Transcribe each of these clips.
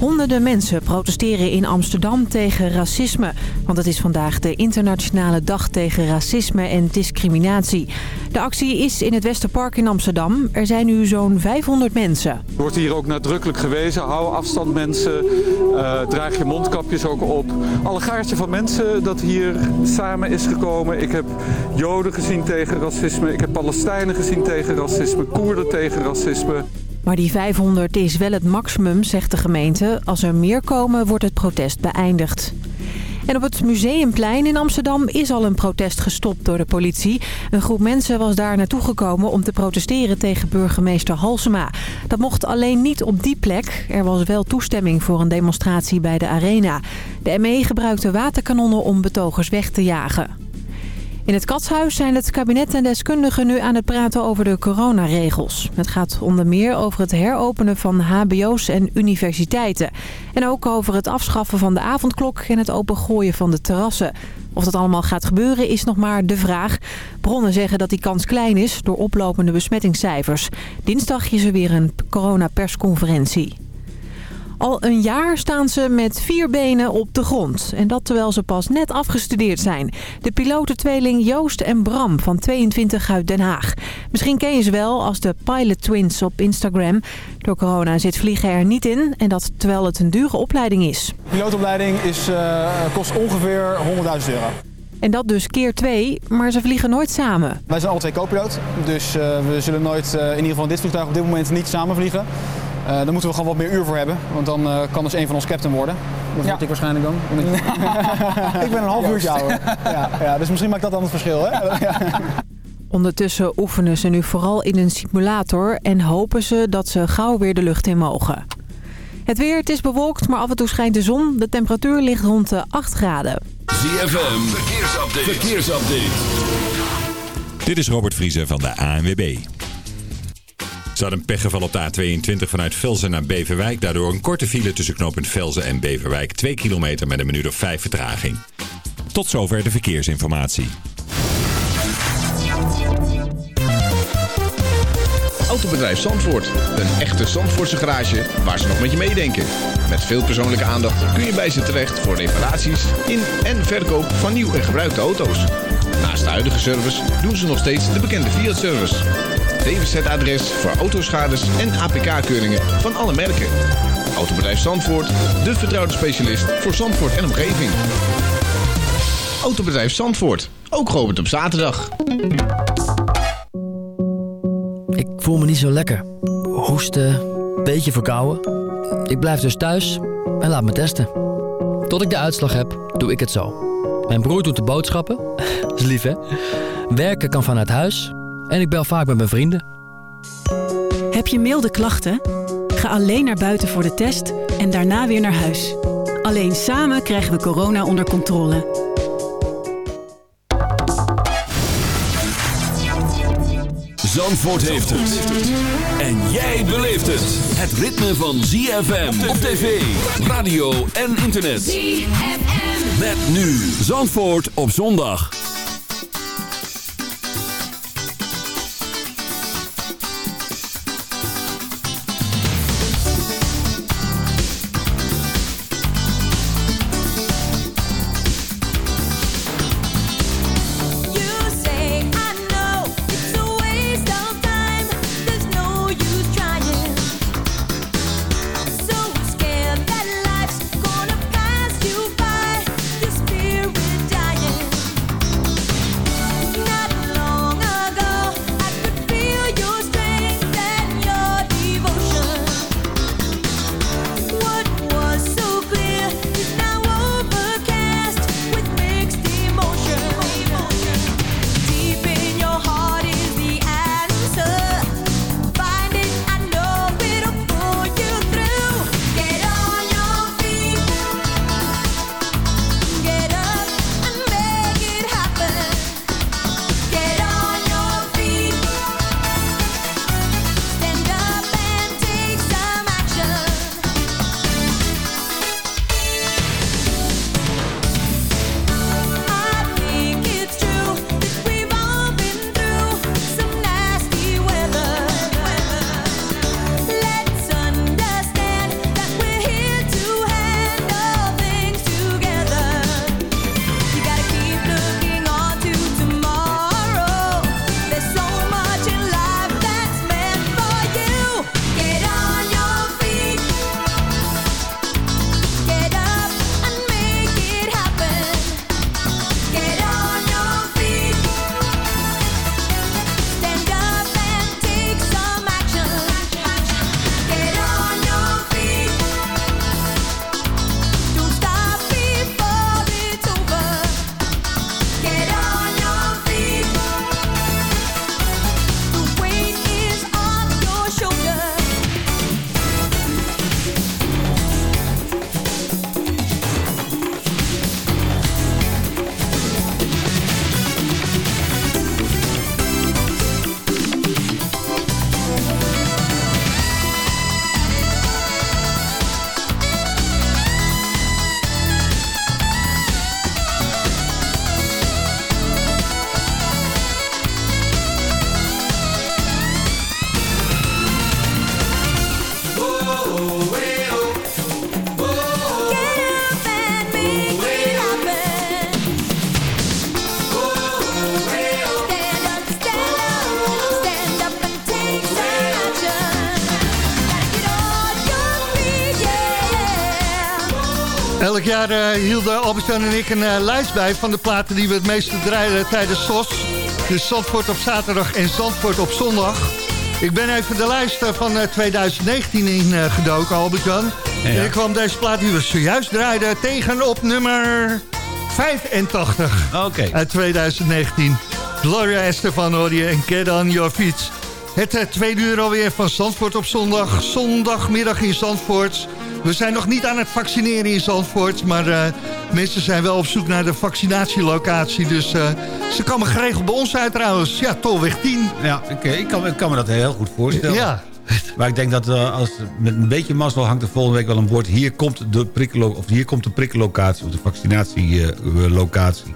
Honderden mensen protesteren in Amsterdam tegen racisme. Want het is vandaag de internationale dag tegen racisme en discriminatie. De actie is in het Westerpark in Amsterdam. Er zijn nu zo'n 500 mensen. Er wordt hier ook nadrukkelijk gewezen. Hou afstand mensen. Uh, draag je mondkapjes ook op. Alle gaartje van mensen dat hier samen is gekomen. Ik heb Joden gezien tegen racisme. Ik heb Palestijnen gezien tegen racisme. Koerden tegen racisme. Maar die 500 is wel het maximum, zegt de gemeente. Als er meer komen, wordt het protest beëindigd. En op het Museumplein in Amsterdam is al een protest gestopt door de politie. Een groep mensen was daar naartoe gekomen om te protesteren tegen burgemeester Halsema. Dat mocht alleen niet op die plek. Er was wel toestemming voor een demonstratie bij de arena. De ME gebruikte waterkanonnen om betogers weg te jagen. In het Katshuis zijn het kabinet en deskundigen nu aan het praten over de coronaregels. Het gaat onder meer over het heropenen van hbo's en universiteiten. En ook over het afschaffen van de avondklok en het opengooien van de terrassen. Of dat allemaal gaat gebeuren is nog maar de vraag. Bronnen zeggen dat die kans klein is door oplopende besmettingscijfers. Dinsdag is er weer een coronapersconferentie. Al een jaar staan ze met vier benen op de grond. En dat terwijl ze pas net afgestudeerd zijn. De pilotentweeling Joost en Bram van 22 uit Den Haag. Misschien ken je ze wel als de Pilot Twins op Instagram. Door corona zit vliegen er niet in. En dat terwijl het een dure opleiding is. De pilootopleiding is, uh, kost ongeveer 100.000 euro. En dat dus keer twee, maar ze vliegen nooit samen. Wij zijn alle twee co-piloot, dus uh, we zullen nooit, uh, in ieder geval in dit vliegtuig op dit moment niet samen vliegen. Uh, daar moeten we gewoon wat meer uur voor hebben, want dan uh, kan dus een van ons captain worden. Dat ja. ik waarschijnlijk dan. ik ben een half uurtje ouder. ja, ja, dus misschien maakt dat dan het verschil. Hè? Ondertussen oefenen ze nu vooral in een simulator en hopen ze dat ze gauw weer de lucht in mogen. Het weer, het is bewolkt, maar af en toe schijnt de zon. De temperatuur ligt rond de 8 graden. ZFM, verkeersupdate. verkeersupdate. Dit is Robert Vriezer van de ANWB. Ze hadden een pechgeval op de A22 vanuit Velzen naar Beverwijk. Daardoor een korte file tussen knooppunt Velzen en Beverwijk. 2 kilometer met een minuut of 5 vertraging. Tot zover de verkeersinformatie. Autobedrijf Zandvoort. Een echte Zandvoortse garage waar ze nog met je meedenken. Met veel persoonlijke aandacht kun je bij ze terecht voor reparaties in en verkoop van nieuw en gebruikte auto's. Naast de huidige service doen ze nog steeds de bekende Fiat-service. DWZ-adres voor autoschades en APK-keuringen van alle merken. Autobedrijf Zandvoort, de vertrouwde specialist voor Zandvoort en omgeving. Autobedrijf Zandvoort, ook geopend op zaterdag. Ik voel me niet zo lekker. Hoesten, beetje verkouden. Ik blijf dus thuis en laat me testen. Tot ik de uitslag heb, doe ik het zo. Mijn broer doet de boodschappen. is lief, hè? Werken kan vanuit huis en ik bel vaak met mijn vrienden. Heb je milde klachten? Ga alleen naar buiten voor de test en daarna weer naar huis. Alleen samen krijgen we corona onder controle. Zandvoort heeft het. En jij beleeft het. Het ritme van ZFM op tv, radio en internet. ZFM. Met nu Zandvoort op zondag. Albert-Jan en ik een lijst bij van de platen die we het meeste draaien tijdens SOS. Dus Zandvoort op zaterdag en Zandvoort op zondag. Ik ben even de lijst van 2019 ingedoken, Albert-Jan. En ik kwam deze plaat die we zojuist draaiden tegen op nummer 85 okay. uit 2019. Gloria Estefan hoor je en Get On Your Feet. Het tweede uur alweer van Zandvoort op zondag. Zondagmiddag in Zandvoort. We zijn nog niet aan het vaccineren in Zandvoort... maar uh, mensen zijn wel op zoek naar de vaccinatielocatie. Dus uh, ze komen geregeld bij ons uit trouwens. Ja, Tolweg 10. Ja, ik, ik, kan, ik kan me dat heel goed voorstellen. Ja. Maar ik denk dat uh, als, met een beetje mazzel hangt er volgende week wel een bord... hier komt de, prikkelo of hier komt de prikkellocatie of de vaccinatielocatie.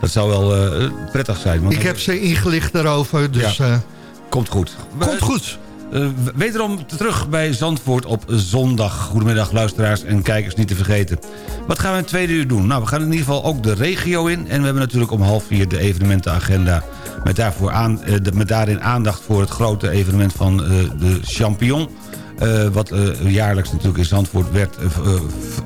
dat zou wel prettig zijn. Want ik heb ze ingelicht daarover, dus... Ja. Komt goed. Komt goed. Uh, wederom terug bij Zandvoort op zondag. Goedemiddag luisteraars en kijkers niet te vergeten. Wat gaan we in het tweede uur doen? Nou, we gaan in ieder geval ook de regio in. En we hebben natuurlijk om half vier de evenementenagenda. Met, daarvoor aan, uh, met daarin aandacht voor het grote evenement van uh, de Champion. wat jaarlijks natuurlijk in Zandvoort werd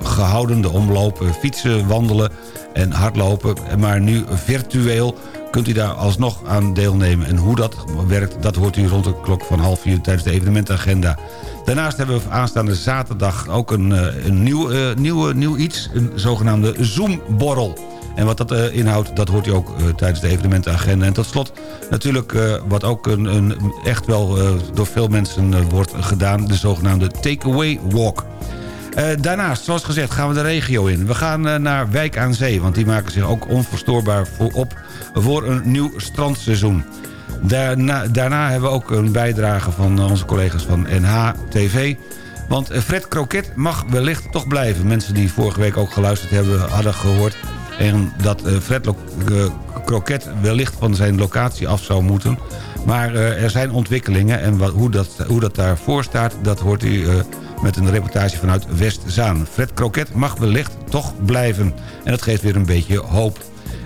gehouden. De omloop, fietsen, wandelen en hardlopen. Maar nu virtueel kunt u daar alsnog aan deelnemen. En hoe dat werkt, dat hoort u rond de klok van half vier tijdens de evenementagenda. Daarnaast hebben we aanstaande zaterdag ook een, eh, een nieuw, uh, nieuw, nieuw iets, een zogenaamde Zoom-borrel. En wat dat uh, inhoudt, dat hoort u ook tijdens de evenementenagenda. En tot slot natuurlijk, wat ook een, een echt wel door veel mensen wordt gedaan... de zogenaamde takeaway walk. Daarnaast, zoals gezegd, gaan we de regio in. We gaan naar Wijk aan Zee, want die maken zich ook onverstoorbaar voor op voor een nieuw strandseizoen. Daarna, daarna hebben we ook een bijdrage van onze collega's van NH-TV... Want Fred Kroket mag wellicht toch blijven. Mensen die vorige week ook geluisterd hebben, hadden gehoord... en dat Fred Kroket wellicht van zijn locatie af zou moeten. Maar er zijn ontwikkelingen en hoe, dat, hoe dat daarvoor staat... dat hoort u met een reportage vanuit Westzaan. Fred Kroket mag wellicht toch blijven. En dat geeft weer een beetje hoop.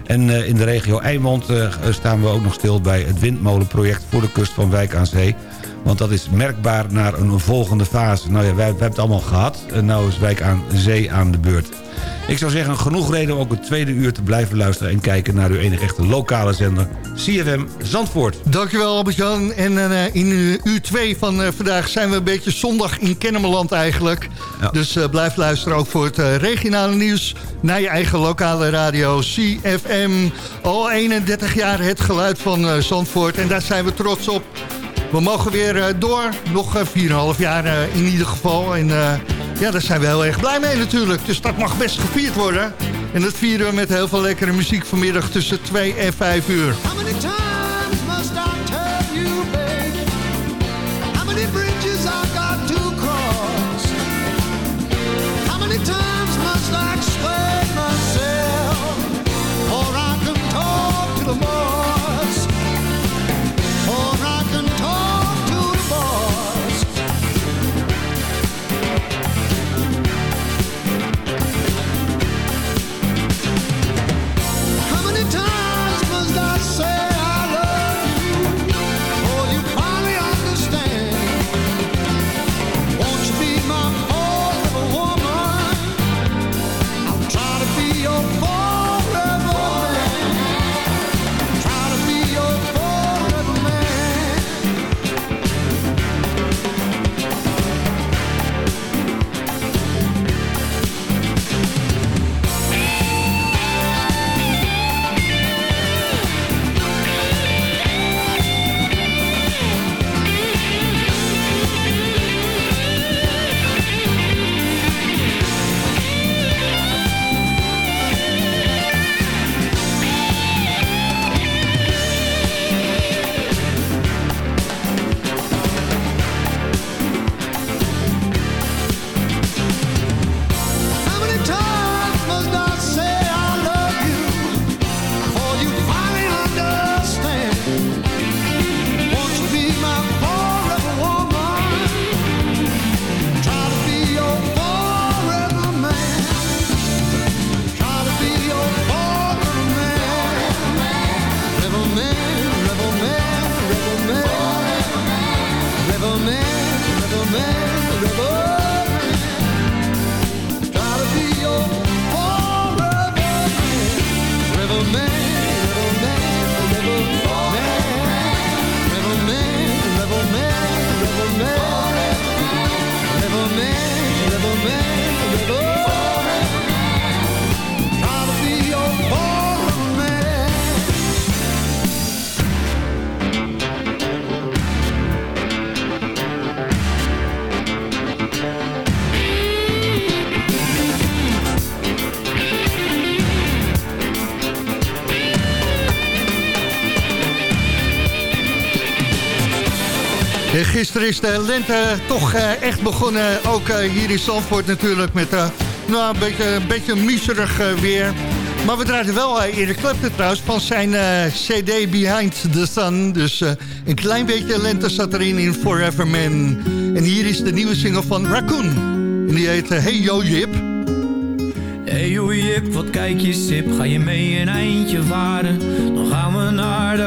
En uh, in de regio Eimond uh, staan we ook nog stil bij het windmolenproject voor de kust van Wijk aan Zee. Want dat is merkbaar naar een volgende fase. Nou ja, wij, wij hebben het allemaal gehad. En nu is Wijk aan Zee aan de beurt. Ik zou zeggen, genoeg reden om ook het tweede uur te blijven luisteren... en kijken naar uw enige echte lokale zender, CFM Zandvoort. Dankjewel Albert-Jan. En uh, in uur 2 van uh, vandaag zijn we een beetje zondag in Kennemerland eigenlijk. Ja. Dus blijf luisteren ook voor het regionale nieuws... naar je eigen lokale radio, CFM. Al 31 jaar het geluid van Zandvoort. En daar zijn we trots op. We mogen weer door, nog 4,5 jaar in ieder geval. En ja, daar zijn we heel erg blij mee natuurlijk. Dus dat mag best gevierd worden. En dat vieren we met heel veel lekkere muziek vanmiddag tussen 2 en 5 uur. De lente toch echt begonnen. Ook hier in Zandvoort natuurlijk met nou, een beetje, een beetje weer. Maar we draaiden wel Erik Clapton trouwens van zijn CD Behind the Sun. Dus een klein beetje lente zat erin in Forever Man. En hier is de nieuwe single van Raccoon. En die heet Hey Yo Jip. Hey yo Jip, wat kijk je sip, ga je mee een eindje varen? Dan gaan we naar de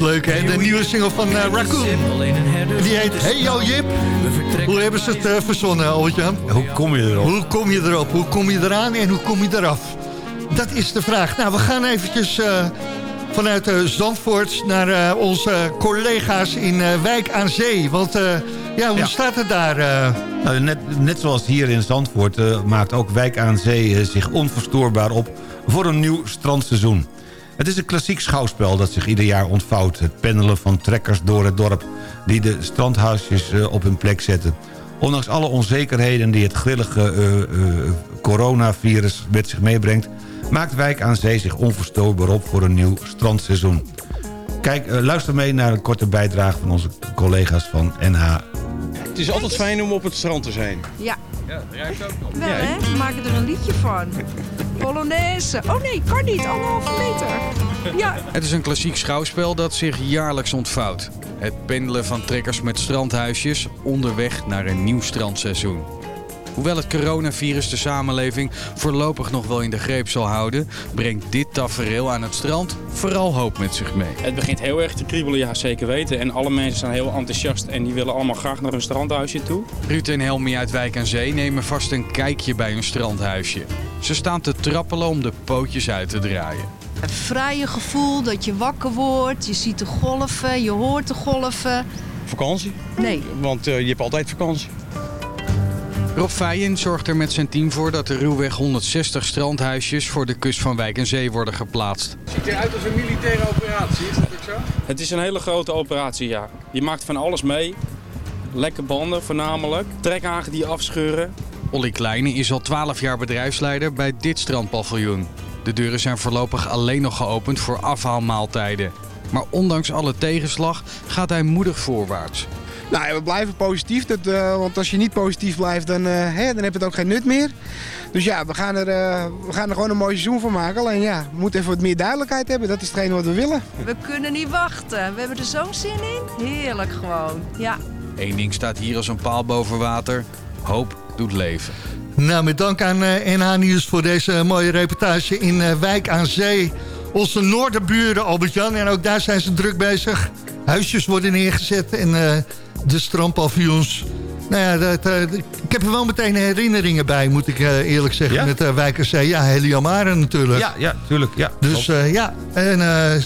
Leuk, De nieuwe single van uh, Raccoon. Die heet Hey Yo Jip. Hoe hebben ze het uh, verzonnen, Albert-Jan? Hoe kom je erop? Hoe kom je erop? Hoe kom je eraan en hoe kom je eraf? Dat is de vraag. Nou, we gaan eventjes uh, vanuit Zandvoort naar onze collega's in Wijk aan Zee. Want ja, hoe staat het daar? Nou, net, net zoals hier in Zandvoort maakt ook Wijk aan Zee zich onverstoorbaar op voor een nieuw strandseizoen. Het is een klassiek schouwspel dat zich ieder jaar ontvouwt. Het pendelen van trekkers door het dorp die de strandhuisjes eh, op hun plek zetten. Ondanks alle onzekerheden die het grillige uh, uh, coronavirus met zich meebrengt... maakt Wijk aan Zee zich onverstoorbaar op voor een nieuw strandseizoen. Kijk, luister mee naar een korte bijdrage van onze collega's van NH. Het is altijd fijn om op het strand te zijn. Ja. Ja, dat ruikt ook nog. Wel hè, we maken er een liedje van. Polonaise. Oh nee, kan niet. Anderhalve meter. Ja. Het is een klassiek schouwspel dat zich jaarlijks ontvouwt. Het pendelen van trekkers met strandhuisjes onderweg naar een nieuw strandseizoen. Hoewel het coronavirus de samenleving voorlopig nog wel in de greep zal houden... brengt dit tafereel aan het strand vooral hoop met zich mee. Het begint heel erg te kriebelen, ja zeker weten. En alle mensen zijn heel enthousiast en die willen allemaal graag naar hun strandhuisje toe. Ruud en Helmi uit Wijk aan Zee nemen vast een kijkje bij hun strandhuisje. Ze staan te trappelen om de pootjes uit te draaien. Een vrije gevoel dat je wakker wordt, je ziet de golven, je hoort de golven. Vakantie? Nee. Want uh, je hebt altijd vakantie. Rob Feijen zorgt er met zijn team voor dat er ruwweg 160 strandhuisjes voor de kust van Wijk en Zee worden geplaatst. Ziet eruit als een militaire operatie, is dat ook zo? Het is een hele grote operatie, ja. Je maakt van alles mee. Lekke banden voornamelijk. Trekhagen die afscheuren. Olly Kleine is al 12 jaar bedrijfsleider bij dit strandpaviljoen. De deuren zijn voorlopig alleen nog geopend voor afhaalmaaltijden. Maar ondanks alle tegenslag gaat hij moedig voorwaarts. Nou, we blijven positief. Dat, eh, want als je niet positief blijft, dan, eh, hè, dan heb je het ook geen nut meer. Dus ja, we gaan, er, eh, we gaan er gewoon een mooi seizoen van maken. Alleen ja, we moeten even wat meer duidelijkheid hebben. Dat is hetgeen wat we willen. We kunnen niet wachten. We hebben er zo'n zin in. Heerlijk gewoon. Ja. Eén ding staat hier als een paal boven water. Hoop doet leven. Nou, met dank aan uh, NH Nieuws voor deze mooie reportage in uh, Wijk aan Zee. Onze noorderburen, Albert-Jan, en ook daar zijn ze druk bezig. Huisjes worden neergezet en uh, de strandpaviljoens. Nou ja, dat, ik heb er wel meteen herinneringen bij, moet ik eerlijk zeggen, ja? met uh, Wijk aan Zee. Ja, Heliamare natuurlijk. Ja, ja, tuurlijk. Ja, dus ja, en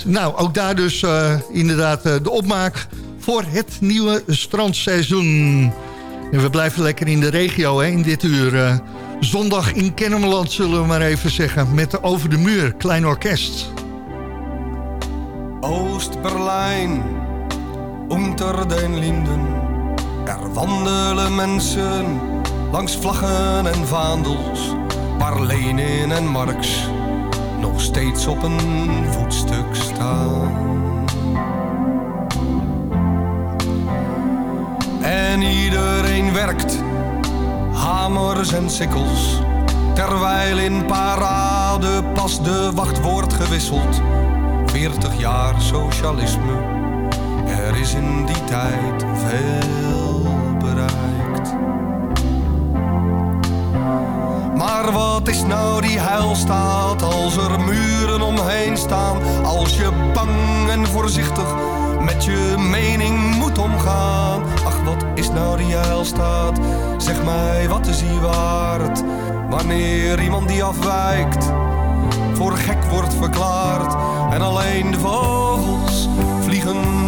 nou, ook daar dus inderdaad de opmaak voor het nieuwe strandseizoen. En we blijven lekker in de regio hè, in dit uur. Uh, zondag in Kennemerland zullen we maar even zeggen. Met de Over de Muur, klein orkest. Oost-Berlijn, unter den Linden. Er wandelen mensen langs vlaggen en vaandels. Waar Lenin en Marx nog steeds op een voetstuk staan. En iedereen werkt, hamers en sikkels. Terwijl in parade pas de wacht wordt gewisseld. 40 jaar socialisme, er is in die tijd veel bereikt. Maar wat is nou die heilstaat als er muren omheen staan? Als je bang en voorzichtig met je mening moet omgaan. Ach, wat is nou die heilstaat? Zeg mij, wat is die waard? Wanneer iemand die afwijkt, voor gek wordt verklaard. En alleen de vogels vliegen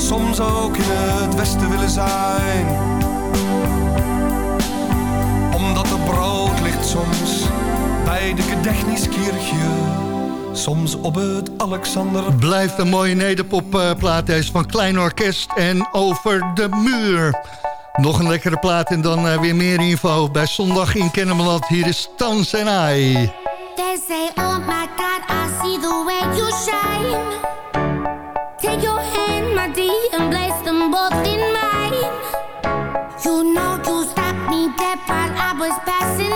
soms ook in het westen willen zijn. Omdat er brood ligt soms bij de Gedächtniskirche soms op het Alexander... Blijft een mooie nederpopplaat deze van Klein Orkest en Over de Muur. Nog een lekkere plaat en dan uh, weer meer info bij Zondag in Kennemerland. Hier is Tans en I. They say, oh my God, I see the way you shine. Take your was passing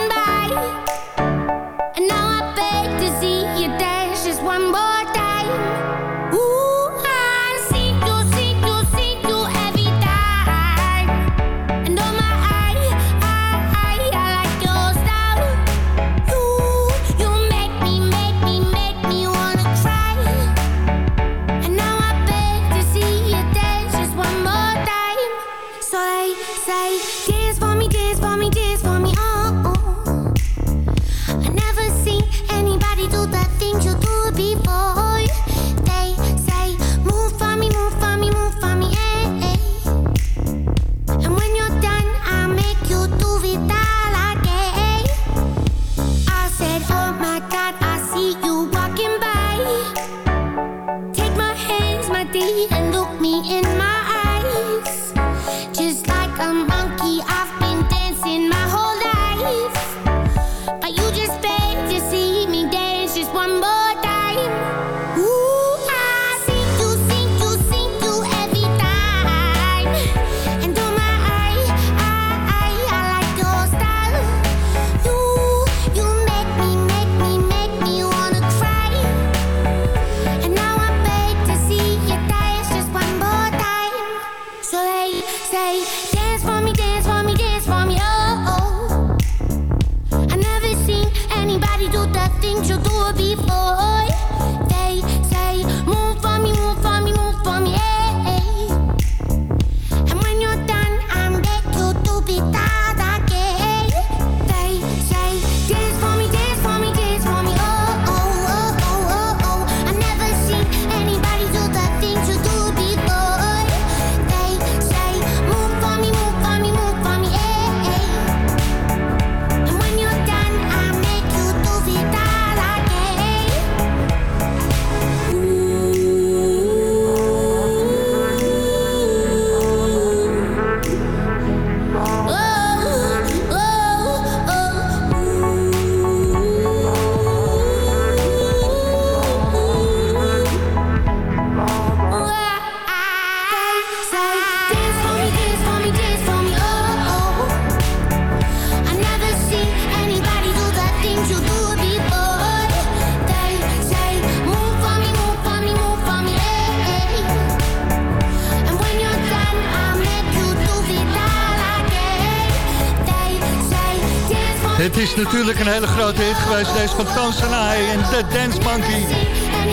Het is natuurlijk een hele grote hit geweest, deze van Tansanai en The Dance Monkey.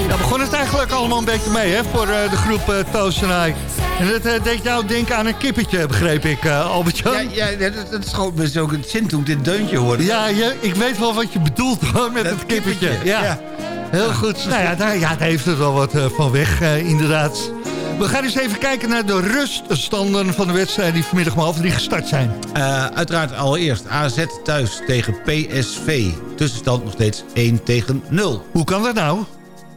Daar begon het eigenlijk allemaal een beetje mee hè, voor eh, de groep uh, Tansanai. En dat eh, deed jou denken aan een kippetje, begreep ik, uh, Albert-Jan. Ja, ja dat, dat schoot me zo een zin toen ik dit deuntje hoorde. Ja, je, ik weet wel wat je bedoelt hoor, met Dat het kippetje. kippetje, Ja. ja. Heel goed. Nou ja, daar, ja, daar heeft het wel wat van weg, inderdaad. We gaan eens even kijken naar de ruststanden van de wedstrijd die vanmiddag om half drie gestart zijn. Eh, uiteraard allereerst AZ thuis tegen PSV. Tussenstand nog steeds 1 tegen 0. Hoe kan dat nou?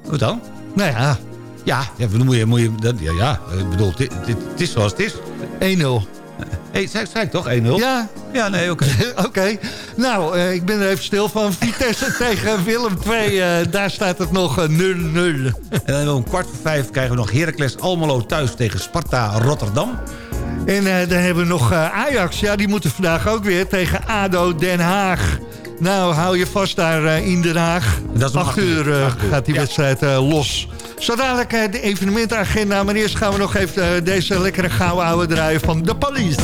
Wat dan? Nou ja. Ja, ja moet je, moet je, dat, ja, ja, ik bedoel, het is zoals het is. 1-0. Hey, zei, zei ik toch 1-0? Ja. Ja, nee, oké. Oké. Nou, eh, ik ben er even stil van. Vitesse tegen Willem 2. daar staat het nog eh, 0-0. En dan om kwart voor vijf krijgen we nog Heracles Almelo thuis tegen Sparta Rotterdam. En eh, dan hebben we nog eh, Ajax. Ja, die moeten vandaag ook weer tegen ADO Den Haag. Nou, hou je vast daar eh, in Den Haag. Dat is om acht acht uur. uur eh, Acht uur, gaat die ja. wedstrijd eh, los. Zo dadelijk eh, de evenementenagenda. Maar eerst gaan we nog even eh, deze lekkere gouden oude draaien van de police.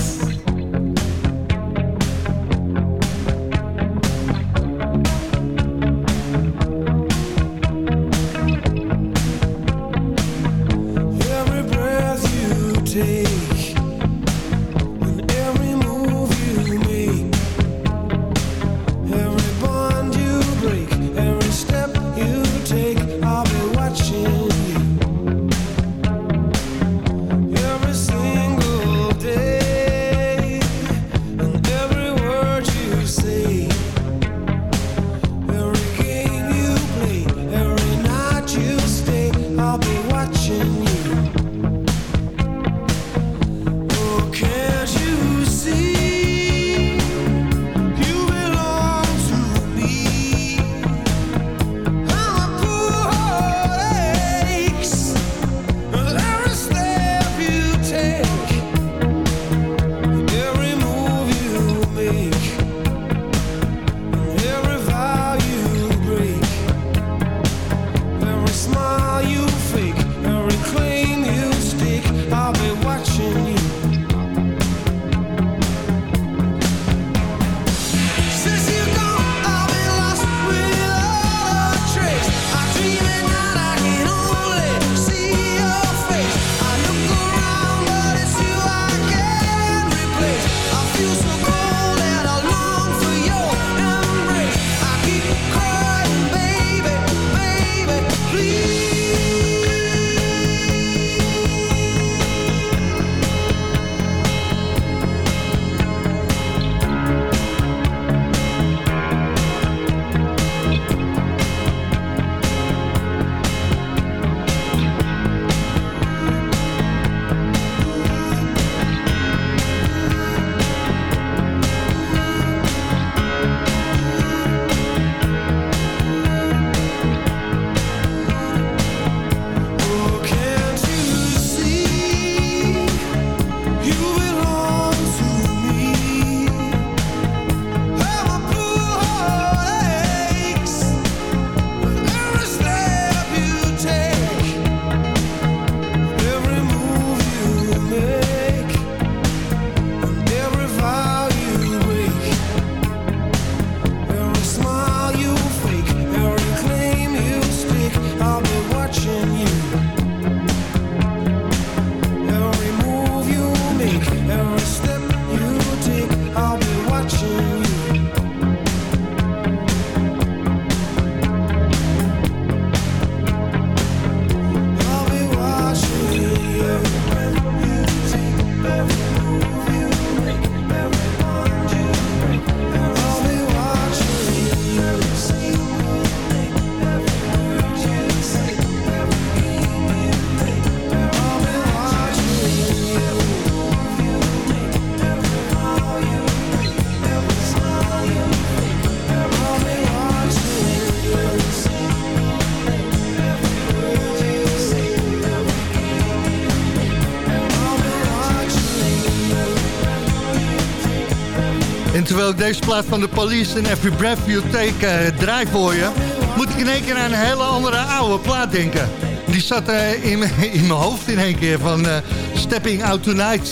Ik deze plaat van de Police en Every Breath You Take uh, draai voor je... moet ik in één keer aan een hele andere oude plaat denken. Die zat uh, in, in mijn hoofd in één keer van uh, Stepping Out Tonight.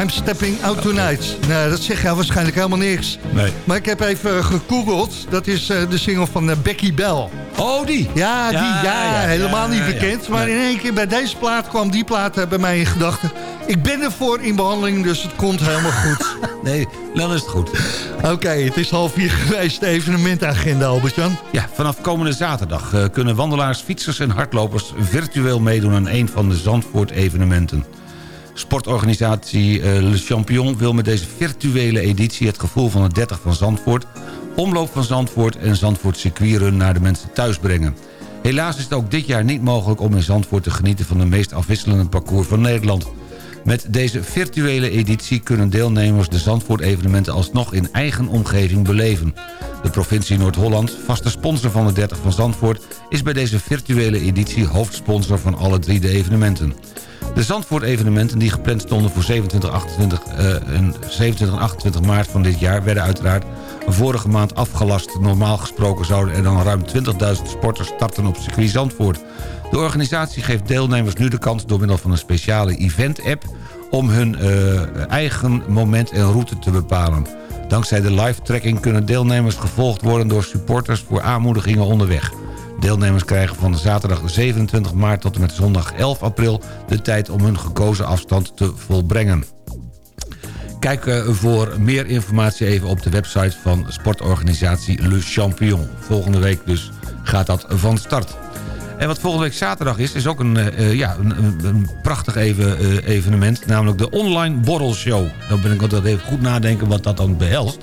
I'm Stepping Out Tonight. Nou, dat zegt jou waarschijnlijk helemaal niks. Nee. Maar ik heb even gegoogeld. Dat is de single van Becky Bell. Oh, die? Ja, die. Ja, ja, ja helemaal niet bekend. Maar in één keer bij deze plaat kwam die plaat bij mij in gedachten. Ik ben ervoor in behandeling, dus het komt helemaal goed. Nee, dan is het goed. Oké, het is half vier geweest, de evenementagenda, Albert-Jan. Ja, vanaf komende zaterdag uh, kunnen wandelaars, fietsers en hardlopers... virtueel meedoen aan een van de Zandvoort-evenementen. Sportorganisatie uh, Le Champion wil met deze virtuele editie... het gevoel van de 30 van Zandvoort... omloop van Zandvoort en Zandvoort circuitrun naar de mensen thuis brengen. Helaas is het ook dit jaar niet mogelijk om in Zandvoort te genieten... van de meest afwisselende parcours van Nederland... Met deze virtuele editie kunnen deelnemers de Zandvoort-evenementen alsnog in eigen omgeving beleven. De provincie Noord-Holland, vaste sponsor van de 30 van Zandvoort... is bij deze virtuele editie hoofdsponsor van alle drie de evenementen. De Zandvoort-evenementen die gepland stonden voor 27, 28, uh, en 27 en 28 maart van dit jaar... werden uiteraard vorige maand afgelast. Normaal gesproken zouden er dan ruim 20.000 sporters starten op circuit Zandvoort. De organisatie geeft deelnemers nu de kans door middel van een speciale event-app... om hun uh, eigen moment en route te bepalen. Dankzij de live-tracking kunnen deelnemers gevolgd worden door supporters voor aanmoedigingen onderweg. Deelnemers krijgen van zaterdag 27 maart tot en met zondag 11 april... de tijd om hun gekozen afstand te volbrengen. Kijk uh, voor meer informatie even op de website van sportorganisatie Le Champion. Volgende week dus gaat dat van start. En wat volgende week zaterdag is, is ook een, uh, ja, een, prachtig even, uh, evenement. Namelijk de Online Borrelshow. Dan ben ik altijd even goed nadenken wat dat dan behelst.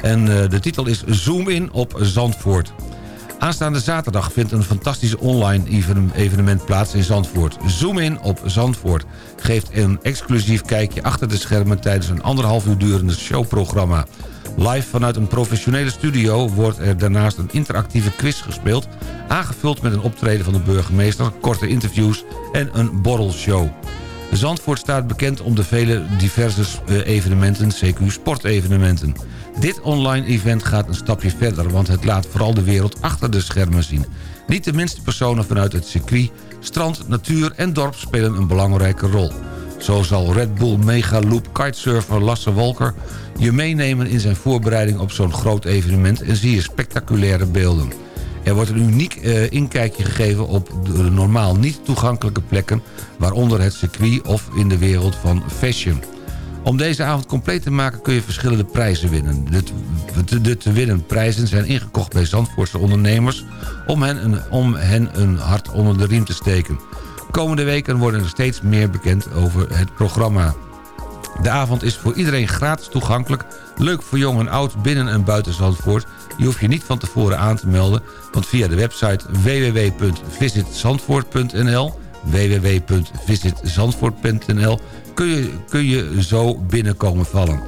En de titel is Zoom in op Zandvoort. Aanstaande zaterdag vindt een fantastisch online evenement plaats in Zandvoort. Zoom in op Zandvoort. Geeft een exclusief kijkje achter de schermen tijdens een anderhalf uur durende showprogramma. Live vanuit een professionele studio wordt er daarnaast een interactieve quiz gespeeld... aangevuld met een optreden van de burgemeester, korte interviews en een borrelshow. Zandvoort staat bekend om de vele diverse evenementen, CQ sportevenementen. Dit online event gaat een stapje verder, want het laat vooral de wereld achter de schermen zien. Niet de minste personen vanuit het circuit, strand, natuur en dorp spelen een belangrijke rol. Zo zal Red Bull Mega Loop kitesurfer Lasse Wolker je meenemen in zijn voorbereiding op zo'n groot evenement en zie je spectaculaire beelden. Er wordt een uniek uh, inkijkje gegeven op de normaal niet toegankelijke plekken... waaronder het circuit of in de wereld van fashion. Om deze avond compleet te maken kun je verschillende prijzen winnen. De, te winnen prijzen zijn ingekocht bij Zandvoortse ondernemers... Om hen, een, om hen een hart onder de riem te steken. Komende weken worden er steeds meer bekend over het programma. De avond is voor iedereen gratis toegankelijk. Leuk voor jong en oud binnen en buiten Zandvoort. Je hoeft je niet van tevoren aan te melden... want via de website www.visitzandvoort.nl www.visitzandvoort.nl kun je, kun je zo binnenkomen vallen.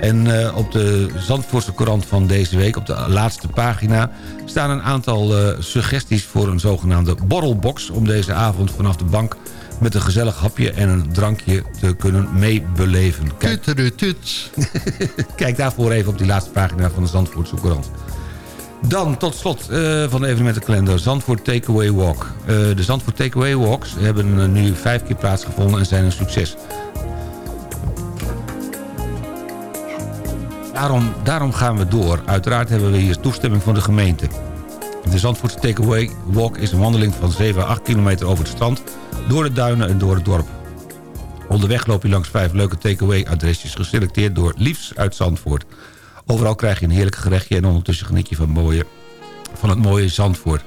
En uh, op de Zandvoortse Courant van deze week, op de laatste pagina... staan een aantal uh, suggesties voor een zogenaamde borrelbox... om deze avond vanaf de bank met een gezellig hapje en een drankje te kunnen meebeleven. Kijk, Kijk daarvoor even op die laatste pagina van de Zandvoortse Courant. Dan tot slot uh, van de evenementenkalender Zandvoort Takeaway Walk. Uh, de Zandvoort Takeaway Walks hebben uh, nu vijf keer plaatsgevonden en zijn een succes. Daarom, daarom gaan we door. Uiteraard hebben we hier toestemming van de gemeente. De Zandvoortse Takeaway Walk is een wandeling van 7 à 8 kilometer over het strand... door de duinen en door het dorp. Onderweg loop je langs vijf leuke takeaway-adresjes... geselecteerd door Liefs uit Zandvoort. Overal krijg je een heerlijk gerechtje... en ondertussen geniet je van, mooie, van het mooie Zandvoort.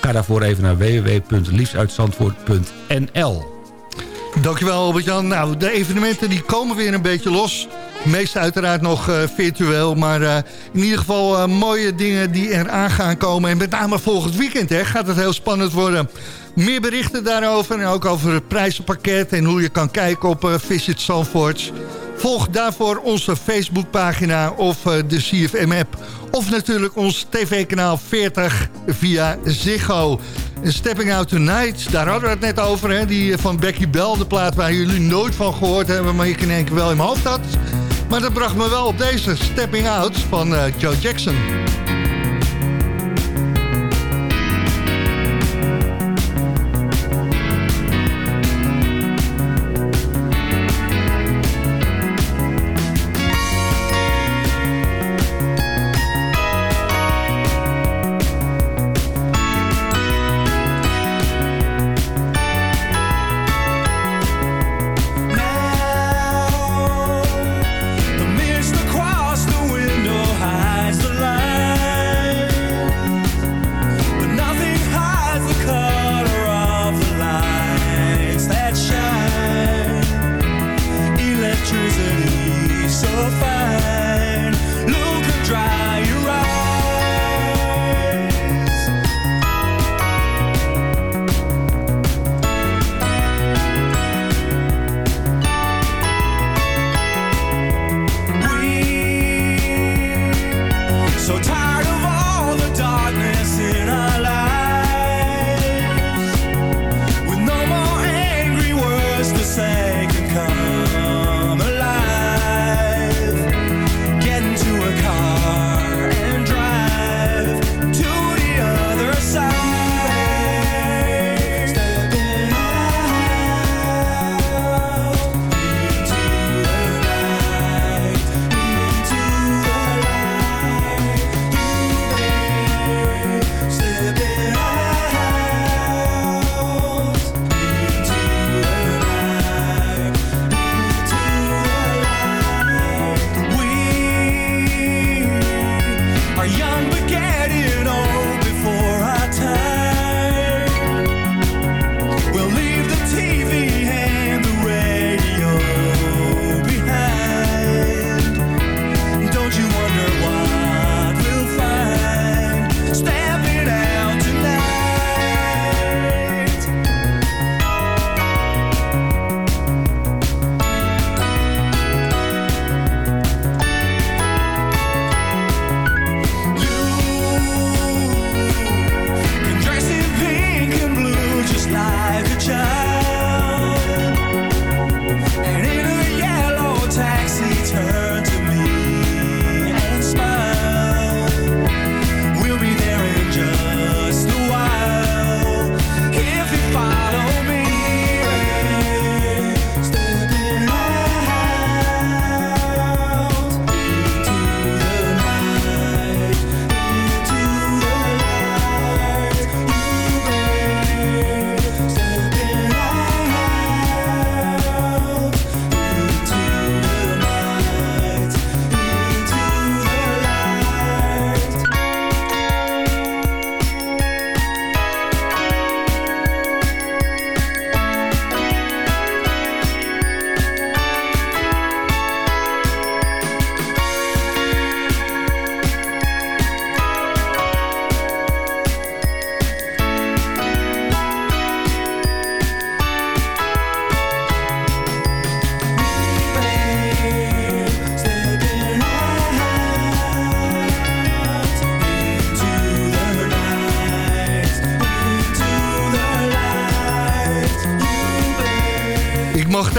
Ga daarvoor even naar www.liefsuitzandvoort.nl Dankjewel Albert-Jan. Nou, de evenementen die komen weer een beetje los. Meest uiteraard nog uh, virtueel, maar uh, in ieder geval uh, mooie dingen die er aan gaan komen. En met name volgend weekend hè, gaat het heel spannend worden. Meer berichten daarover en ook over het prijzenpakket... en hoe je kan kijken op Visit Zandvoort. Volg daarvoor onze Facebookpagina of de CFM-app. Of natuurlijk ons tv-kanaal 40 via Ziggo. Stepping Out Tonight, daar hadden we het net over. Hè? Die van Becky Bell, de plaat waar jullie nooit van gehoord hebben... maar ik in één keer wel in mijn hoofd had. Maar dat bracht me wel op deze Stepping Out van eh, Joe Jackson.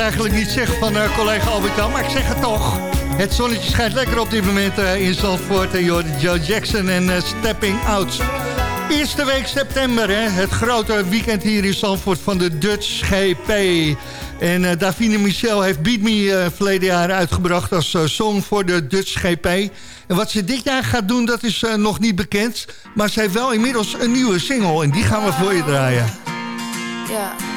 Eigenlijk niet zeggen van eh, collega Albert Jan, maar ik zeg het toch. Het zonnetje schijnt lekker op dit moment eh, in Zandvoort. En joh, Joe Jackson en eh, Stepping Out. Eerste week september, hè, het grote weekend hier in Zandvoort van de Dutch GP. En eh, Davine Michel heeft Beat Me eh, verleden jaar uitgebracht als eh, song voor de Dutch GP. En wat ze dit jaar gaat doen, dat is eh, nog niet bekend. Maar ze heeft wel inmiddels een nieuwe single en die gaan we voor je draaien. Yeah.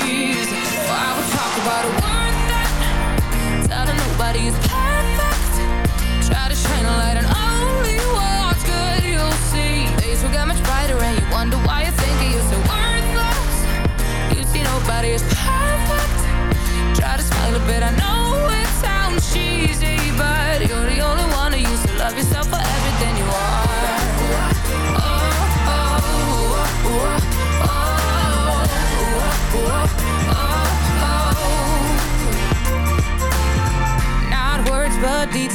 About a word that telling nobody is perfect. Try to shine a light on only what's good you'll see. Days will get much brighter and you wonder why you think you're so worthless. You see nobody is perfect. Try to smile a bit, I know it sounds cheesy,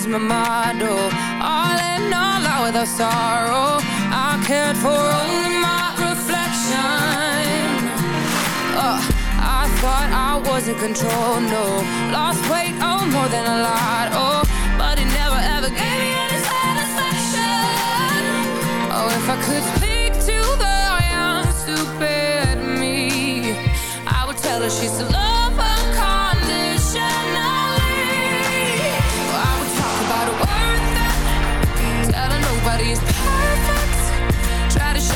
my model. All in all, out with a sorrow. I cared for only my reflection. Uh, I thought I was in control, no. Lost weight, oh, more than a lot, oh. But it never ever gave me any satisfaction. Oh, if I could speak to the young, stupid me, I would tell her she's to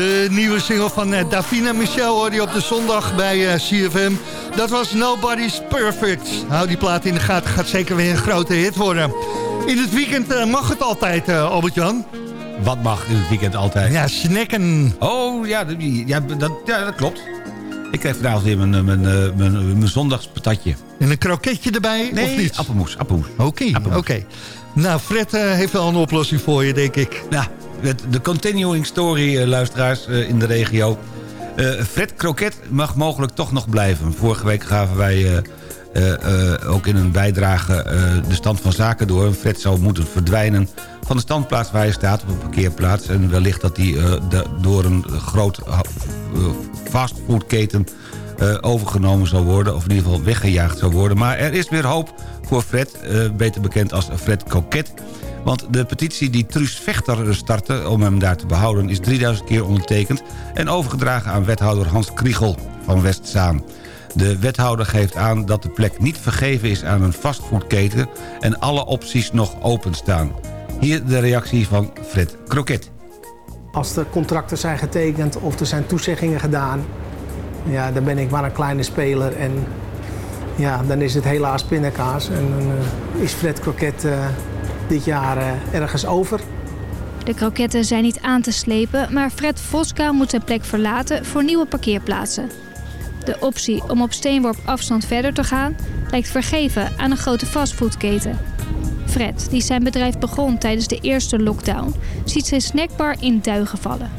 De nieuwe single van eh, Davina Michel hoorde je op de zondag bij eh, CFM. Dat was Nobody's Perfect. Hou die plaat in de gaten, gaat zeker weer een grote hit worden. In het weekend eh, mag het altijd, Albert-Jan. Wat mag in het weekend altijd? Ja, snacken. Oh, ja, dat, ja, dat, ja, dat klopt. Ik kreeg vanavond weer mijn, mijn, mijn, mijn, zondagspatatje. En een kroketje erbij, Nee, of niet? appelmoes, appelmoes. Oké, oké. Nou, Fred heeft wel een oplossing voor je, denk ik. Ja, de continuing story, eh, luisteraars eh, in de regio. Eh, Fred Kroket mag mogelijk toch nog blijven. Vorige week gaven wij ook in een bijdrage de stand van zaken door. Fred zou moeten verdwijnen van de standplaats waar hij staat op een parkeerplaats. En wellicht dat hij door een groot fastfoodketen overgenomen zou worden. Of in ieder geval weggejaagd zou worden. Maar er is weer hoop voor Fred, beter bekend als Fred Kroket. Want de petitie die Truus Vechter startte om hem daar te behouden... is 3000 keer ondertekend en overgedragen aan wethouder Hans Kriegel van Westzaan. De wethouder geeft aan dat de plek niet vergeven is aan een fastfoodketen... en alle opties nog openstaan. Hier de reactie van Fred Kroket. Als er contracten zijn getekend of er zijn toezeggingen gedaan, ja, dan ben ik maar een kleine speler. En ja, dan is het helaas pindakaas. En dan eh, is Fred Kroket eh, dit jaar eh, ergens over. De kroketten zijn niet aan te slepen, maar Fred Voska moet zijn plek verlaten voor nieuwe parkeerplaatsen. De optie om op steenworp afstand verder te gaan lijkt vergeven aan een grote fastfoodketen. Fred, die zijn bedrijf begon tijdens de eerste lockdown, ziet zijn snackbar in duigen vallen.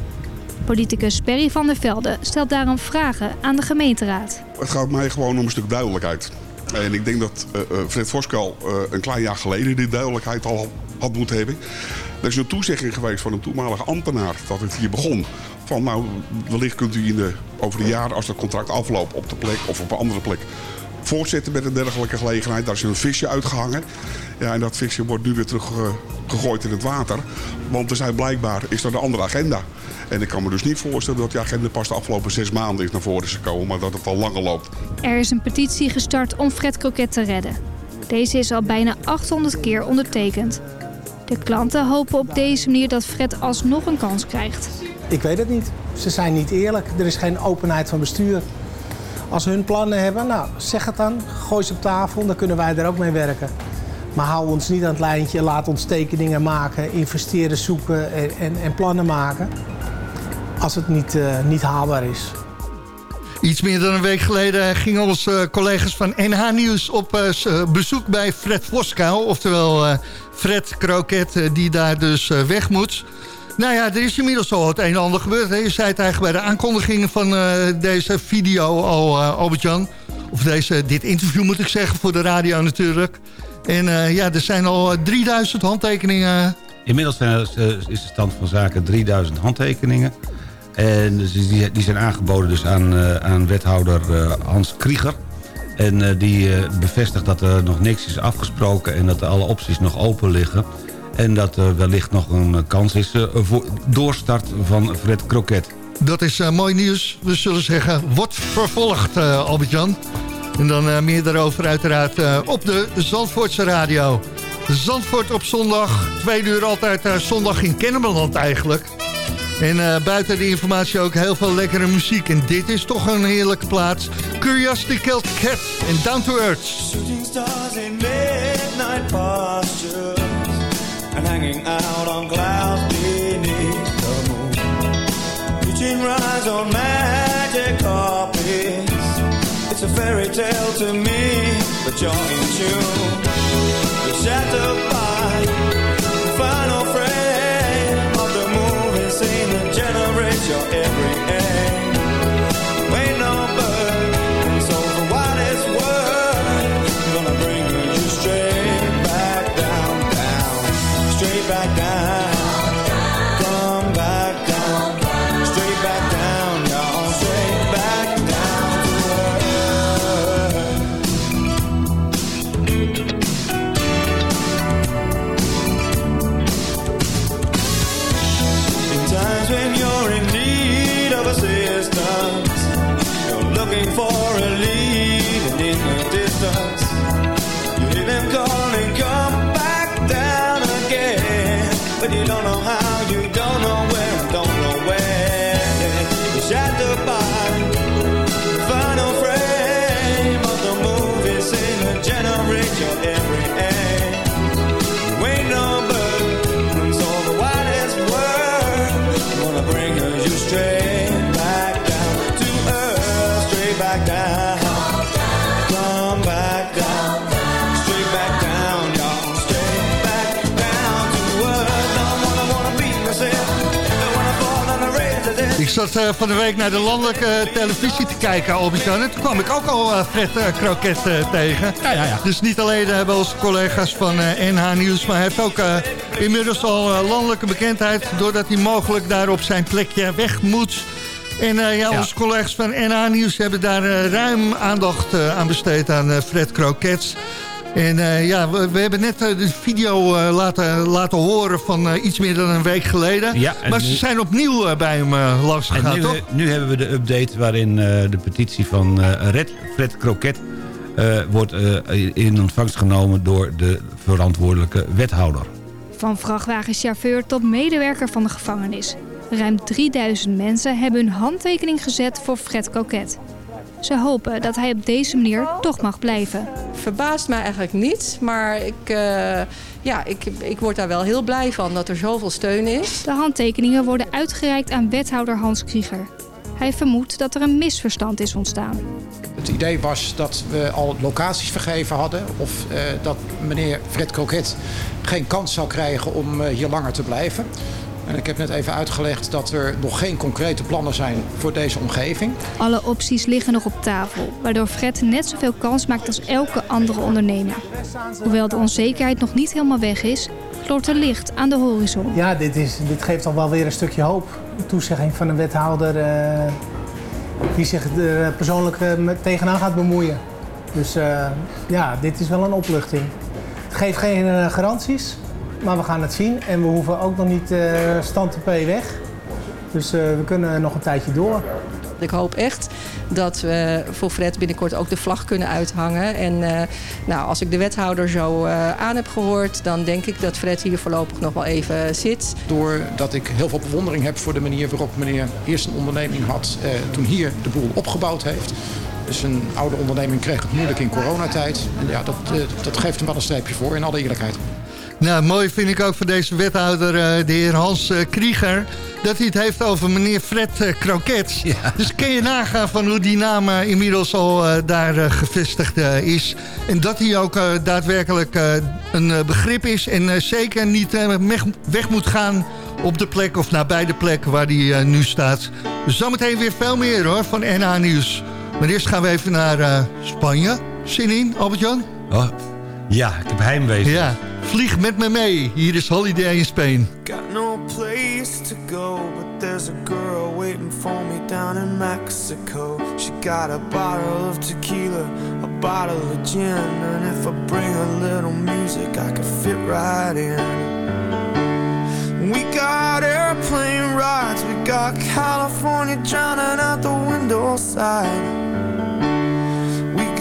Politicus Perry van der Velde stelt daarom vragen aan de gemeenteraad. Het gaat mij gewoon om een stuk duidelijkheid. En ik denk dat eh, eh, Fred Voskel eh, een klein jaar geleden die duidelijkheid al had moeten hebben. Er is een toezegging geweest van een toenmalige ambtenaar dat het hier begon. Van nou, wellicht kunt u in de, over de jaren als dat contract afloopt op de plek of op een andere plek voortzetten met een dergelijke gelegenheid. Daar is een visje uitgehangen. Ja, en dat visje wordt nu weer teruggegooid in het water. Want er zijn blijkbaar is er een andere agenda. En ik kan me dus niet voorstellen dat die agenda pas de afgelopen zes maanden is naar voren is gekomen. Maar dat het al langer loopt. Er is een petitie gestart om Fred Kroket te redden. Deze is al bijna 800 keer ondertekend. De klanten hopen op deze manier dat Fred alsnog een kans krijgt. Ik weet het niet. Ze zijn niet eerlijk. Er is geen openheid van bestuur. Als ze hun plannen hebben, nou, zeg het dan. Gooi ze op tafel, dan kunnen wij er ook mee werken. Maar hou ons niet aan het lijntje. Laat ons tekeningen maken, investeren, zoeken en, en, en plannen maken. Als het niet, eh, niet haalbaar is. Iets meer dan een week geleden gingen onze collega's van NH Nieuws op eh, eh, bezoek bij Fred Voskuil. Oftewel eh, Fred Kroket, eh, die daar dus eh, weg moet. Nou ja, er is inmiddels al het een en ander gebeurd. Hè. Je zei het eigenlijk bij de aankondiging van eh, deze video al, eh, Albert-Jan. Of deze, dit interview moet ik zeggen, voor de radio natuurlijk. En eh, ja, er zijn al eh, 3000 handtekeningen. Inmiddels zijn eh, is de stand van zaken 3000 handtekeningen. En dus die, zijn aangeboden dus aan, eh, aan wethouder eh, Hans Krieger. En eh, die eh, bevestigt dat er nog niks is afgesproken... en dat alle opties nog open liggen. En dat er wellicht nog een eh, kans is eh, voor doorstart van Fred Kroket. Dat is eh, mooi nieuws. We zullen zeggen, wordt vervolgd, eh, Albert-Jan. En dan eh, meer daarover uiteraard eh, op de Zandvoortse radio. Zandvoort op zondag, twee uur altijd eh, zondag in Kennemerland eigenlijk. En buiten de informatie ook heel veel lekkere muziek. En dit is toch een heerlijke plaats. Curiosity Killed Cat en Down to Earth. Shooting stars in midnight postures and hanging out on clouds beneath the moon. Reaching rise on magic fairy tale to me, but you're in tune. You're shattered by the final frame of the movie scene that generates your zat eh, van de week naar de landelijke eh, televisie te kijken, Albert-Jan. En toen kwam ik ook al eh, Fred Kroket tegen. Ja, ja, ja. Dus niet alleen bij onze collega's van NH Nieuws... maar hij heeft ook inmiddels al landelijke bekendheid... doordat hij mogelijk daar op zijn plekje weg moet... En ja, Ja. onze collega's van NH Nieuws hebben daar ruim aandacht aan besteed aan Fred Krokets. En eh, ja, we, we hebben net eh, de video eh, laten, laten horen van eh, iets meer dan een week geleden. Ja, maar nu- ze zijn opnieuw eh, bij hem uh, langs gegaan, nu, toch? nu hebben we de update waarin eh, de petitie van eh, Red Fred Kroket... eh, wordt eh, in ontvangst genomen door de verantwoordelijke wethouder. Van vrachtwagenchauffeur tot medewerker van de gevangenis. Ruim 3000 mensen hebben hun handtekening gezet voor Fred Coquet. Ze hopen dat hij op deze manier toch mag blijven. verbaast mij eigenlijk niet. Maar ik, eh, ja, ik, ik word daar wel heel blij van dat er zoveel steun is. De handtekeningen worden uitgereikt aan wethouder Hans Krieger. Hij vermoedt dat er een misverstand is ontstaan. Het idee was dat we al locaties vergeven hadden. Of eh, dat meneer Fred Kroket geen kans zou krijgen om eh, hier langer te blijven. En ik heb net even uitgelegd dat er nog geen concrete plannen zijn voor deze omgeving. Alle opties liggen nog op tafel, waardoor Fred net zoveel kans maakt als elke andere ondernemer. Hoewel de onzekerheid nog niet helemaal weg is, gloort er licht aan de horizon. Ja, dit, is, dit geeft al wel weer een stukje hoop. Een toezegging van een wethouder eh, die zich er persoonlijk eh, met- tegenaan gaat bemoeien. Dus eh, ja, dit is wel een opluchting. Het geeft geen eh, garanties, maar we gaan het zien. En we hoeven ook nog niet eh, stand te P weg. Dus eh, we kunnen nog een tijdje door. Ik hoop echt dat we voor Fred binnenkort ook de vlag kunnen uithangen. En eh, nou, als ik de wethouder zo eh, aan heb gehoord... dan denk ik dat Fred hier voorlopig nog wel even zit. Doordat ik heel veel bewondering heb voor de manier waarop meneer eerst een onderneming had. Eh, toen hier de boel opgebouwd heeft. Dus een oude onderneming kreeg het moeilijk in coronatijd. En ja, dat, dat geeft hem wel een streepje voor in alle eerlijkheid. Nou, mooi vind ik ook van deze wethouder, eh, de heer Hans eh, Krieger... dat hij het heeft over meneer Fred eh, Kroket. Dus kun je nagaan van hoe die naam inmiddels al daar gevestigd is. En dat hij ook daadwerkelijk een begrip is... en zeker niet weg, moet gaan op de plek of nabij de plek waar hij nu staat. Dus zometeen weer veel meer hoor, van NH Nieuws. Maar eerst gaan we even naar Spanje. Zin in, Albert-Jan? Oh, ja, ik heb heimwee. Ja, vlieg met me mee. Hier is Holiday in Spain. Got no place to go, but there's a girl waiting for me down in Mexico. She got a bottle of tequila, a bottle of gin, and if I bring a little music, I could fit right in. We got airplane rides, we got California drowning out the window side.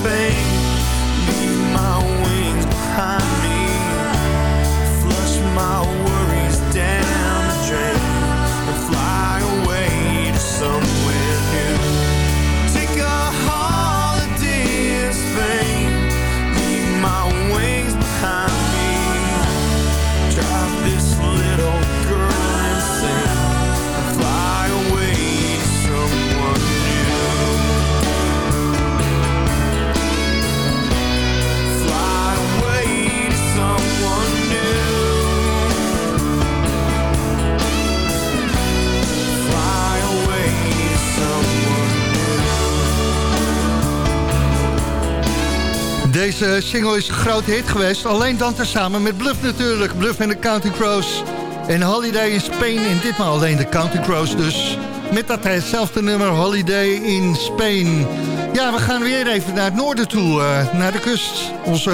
in Spain, leave my wings behind Deze single is een grote hit geweest. Alleen dan tezamen met Bluff natuurlijk. Bluff en de Counting Crows. En Holiday in Spain. En ditmaal alleen de Counting Crows dus. Met dat hetzelfde nummer Holiday in Spain. Ja, we gaan weer even naar het noorden toe. eh, naar de kust. Onze,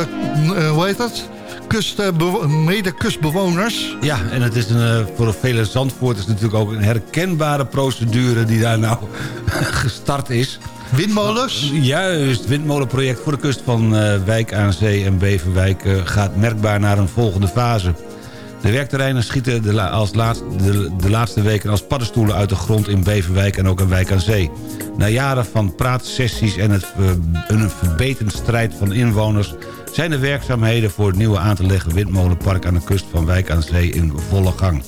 eh, hoe heet dat? Kust, eh, bewo- mede-kustbewoners. Ja, en het is een, voor vele Zandvoorters natuurlijk ook een herkenbare procedure die daar nou gestart is. Windmolens? Juist, windmolenproject voor de kust van eh, Wijk aan Zee en Beverwijk eh, gaat merkbaar naar een volgende fase. De werkterreinen schieten de, als laatst, de, de laatste weken als paddenstoelen uit de grond in Beverwijk en ook in Wijk aan Zee. Na jaren van praatsessies en het, eh, een verbeterde strijd van inwoners... zijn de werkzaamheden voor het nieuwe aan te leggen windmolenpark aan de kust van Wijk aan Zee in volle gang.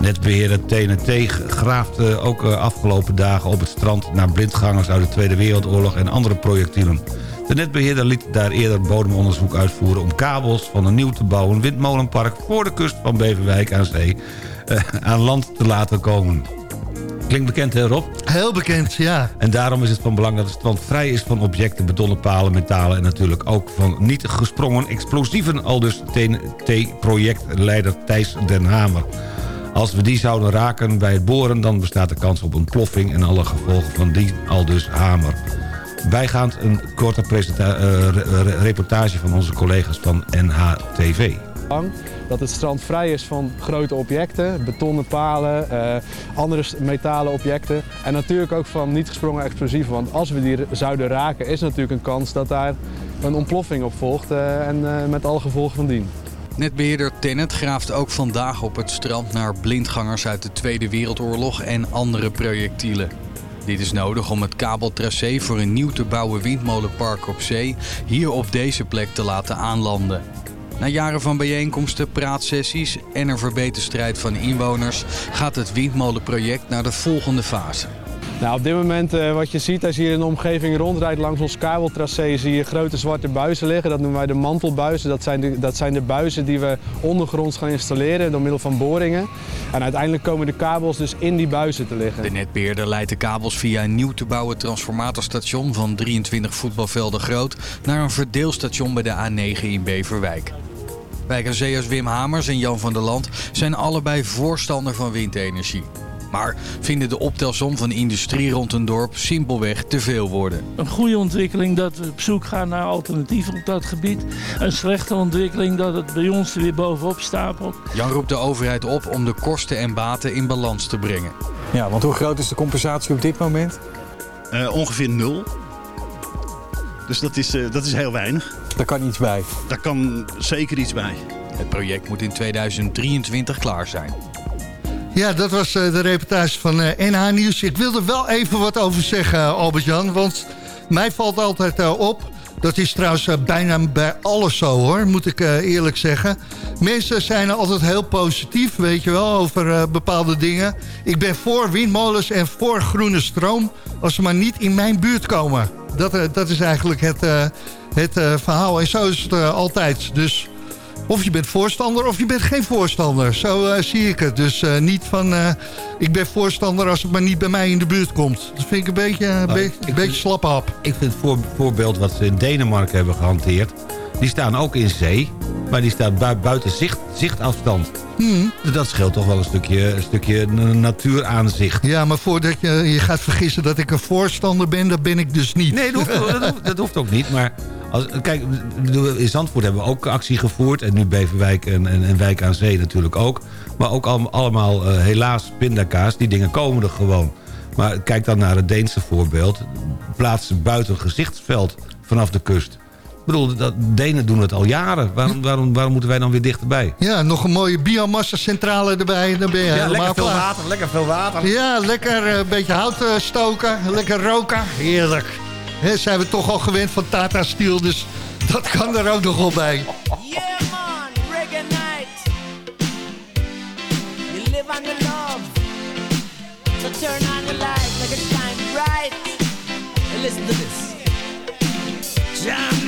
Netbeheerder TNT graaft eh, ook eh, afgelopen dagen op het strand... naar blindgangers uit de Tweede Wereldoorlog en andere projectielen. De netbeheerder liet daar eerder bodemonderzoek uitvoeren... om kabels van een nieuw te bouwen windmolenpark... voor de kust van Beverwijk aan Zee eh, aan land te laten komen. Klinkt bekend, hè Rob? Heel bekend, ja. En daarom is het van belang dat het strand vrij is van objecten, betonnen palen, metalen... en natuurlijk ook van niet gesprongen explosieven, al dus TNT-projectleider Thijs den Hamer. Als we die zouden raken bij het boren, dan bestaat de kans op ontploffing... en alle gevolgen van die, al dus Hamer. Bijgaand een korte re- reportage van onze collega's van NHTV. Dat het strand vrij is van grote objecten, betonnen palen, eh, andere metalen objecten. En natuurlijk ook van niet gesprongen explosieven. Want als we die zouden raken, is natuurlijk een kans dat daar een ontploffing op volgt. eh, en met alle gevolgen van dien. Netbeheerder Tennet graaft ook vandaag op het strand naar blindgangers uit de Tweede Wereldoorlog en andere projectielen. Dit is nodig om het kabeltracé voor een nieuw te bouwen windmolenpark op zee hier op deze plek te laten aanlanden. Na jaren van bijeenkomsten, praatsessies en een verbeterstrijd van inwoners gaat het windmolenproject naar de volgende fase. Nou, op dit moment, eh, wat je ziet als je hier in de omgeving rondrijdt langs ons kabeltracé, zie je grote zwarte buizen liggen. Dat noemen wij de mantelbuizen. Dat zijn de, dat zijn de buizen die we ondergronds gaan installeren door middel van boringen. En uiteindelijk komen de kabels dus in die buizen te liggen. De netbeheerder leidt de kabels via een nieuw te bouwen transformatorstation van 23 voetbalvelden groot naar een verdeelstation bij de A9 in Beverwijk. Wijkerzeeërs Wim Hamers en Jan van der Land zijn allebei voorstander van windenergie. Maar vinden de optelsom van industrie rond een dorp simpelweg te veel worden. Een goede ontwikkeling dat we op zoek gaan naar alternatieven op dat gebied. Een slechte ontwikkeling dat het bij ons er weer bovenop stapelt. Jan roept de overheid op om de kosten en baten in balans te brengen. Ja, want hoe groot is de compensatie op dit moment? Eh, ongeveer nul. Dus dat is, eh, dat is heel weinig. Daar kan iets bij. Daar kan zeker iets bij. Het project moet in 2023 klaar zijn. Ja, dat was eh, de reportage van eh, NH Nieuws. Ik wil er wel even wat over zeggen, eh, Albert-Jan. Want mij valt altijd eh, op... Dat is trouwens eh, bijna bij alles zo, hoor, moet ik eh, eerlijk zeggen. Mensen zijn altijd heel positief, weet je wel, over eh, bepaalde dingen. Ik ben voor windmolens en voor groene stroom... als ze maar niet in mijn buurt komen. Dat, eh, dat is eigenlijk het, eh, het eh, verhaal. En zo is het eh, altijd. Dus... Of je bent voorstander of je bent geen voorstander. Zo eh, zie ik het. Dus eh, niet van, eh, ik ben voorstander als het maar niet bij mij in de buurt komt. Dat vind ik een beetje, een Nou, beetje, een beetje slappe hap. Ik vind het voor, voorbeeld wat ze in Denemarken hebben gehanteerd... die staan ook in zee, maar die staan bui- buiten zicht, zichtafstand. Hmm. Dat scheelt toch wel een stukje, een stukje natuuraanzicht. Ja, maar voordat je je gaat vergissen dat ik een voorstander ben, dat ben ik dus niet. Nee, dat hoeft, dat hoeft, dat hoeft ook niet. Maar als, kijk, in Zandvoort hebben we ook actie gevoerd. En nu Beverwijk en, en, en Wijk aan Zee natuurlijk ook. Maar ook al- allemaal eh, helaas pindakaas. Die dingen komen er gewoon. Maar kijk dan naar het Deense voorbeeld. Plaatsen buiten gezichtsveld vanaf de kust. Ik bedoel, dat, Denen doen het al jaren. Waarom, waarom, waarom moeten wij dan weer dichterbij? Ja, nog een mooie biomassa-centrale erbij. Dan ben je Ja, helemaal lekker veel water, lekker veel water. Ja, lekker eh, een beetje hout eh, stoken. Lekker roken. Heerlijk. Hè, zijn we toch al gewend van Tata Steel, dus dat kan er ook nog wel bij. Yeah, man, reggae night. You live on your love. So turn on the light, make it shine bright. And listen to this. Jam